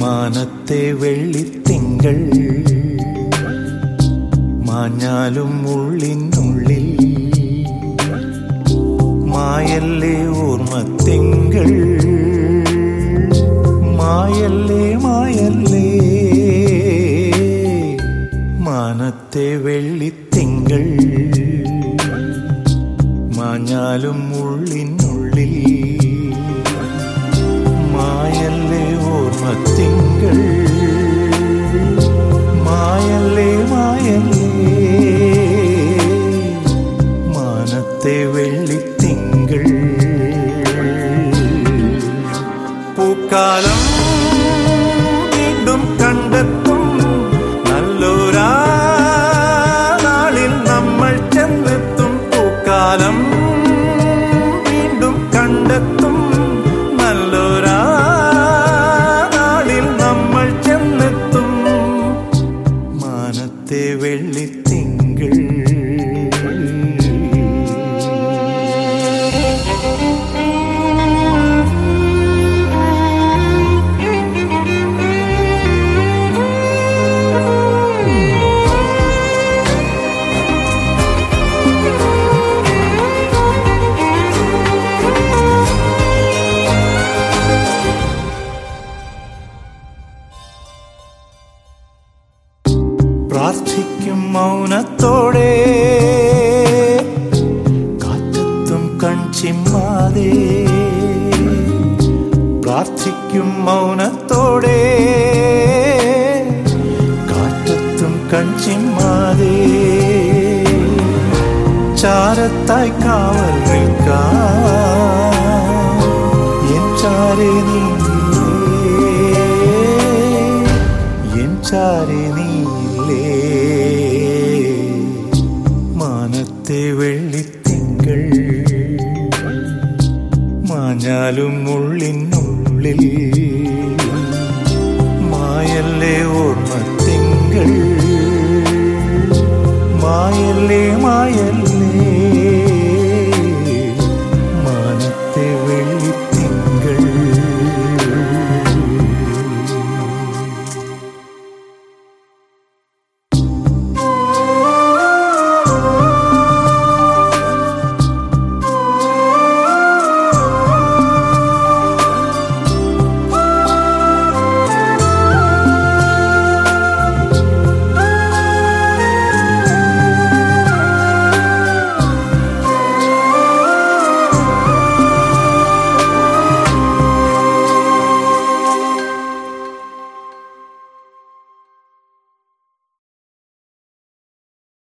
മാനത്തെ വെള്ളിത്തിങ്കൾ മാഞ്ഞാലും ഉള്ളിനുള്ളിൽ മായല്ലേ ഓർമ്മത്തിങ്കൾ മാഞ്ഞാലും ഉള്ളിനുള്ളിൽ മായല്ലേ ഓർമ്മത്തിങ്കൾ? മായല്ലേ മായല്ലേ മാനത്തെ വെള്ളിത്തിങ്കൾ. പൂക്കാലം വെള്ളിത്തിങ്കൾ പ്രാർത്ഥിക്കും മൗനത്തോടെ. കാറ്റത്തും കൺചിമ്മാതെ പ്രാർത്ഥിക്കും മൗനത്തോടെ. കാറ്റത്തും കൺചിമ്മാതെ ചാരത്തായി കാവൽ നിൽക്കാം. എൻ ചാരേ നീ എൻ ചാരെ നീലേ മാനത്തെ വെള്ളിത്തിങ്കൾ മാഞ്ഞാലും ഉള്ളിനുള്ളിൽ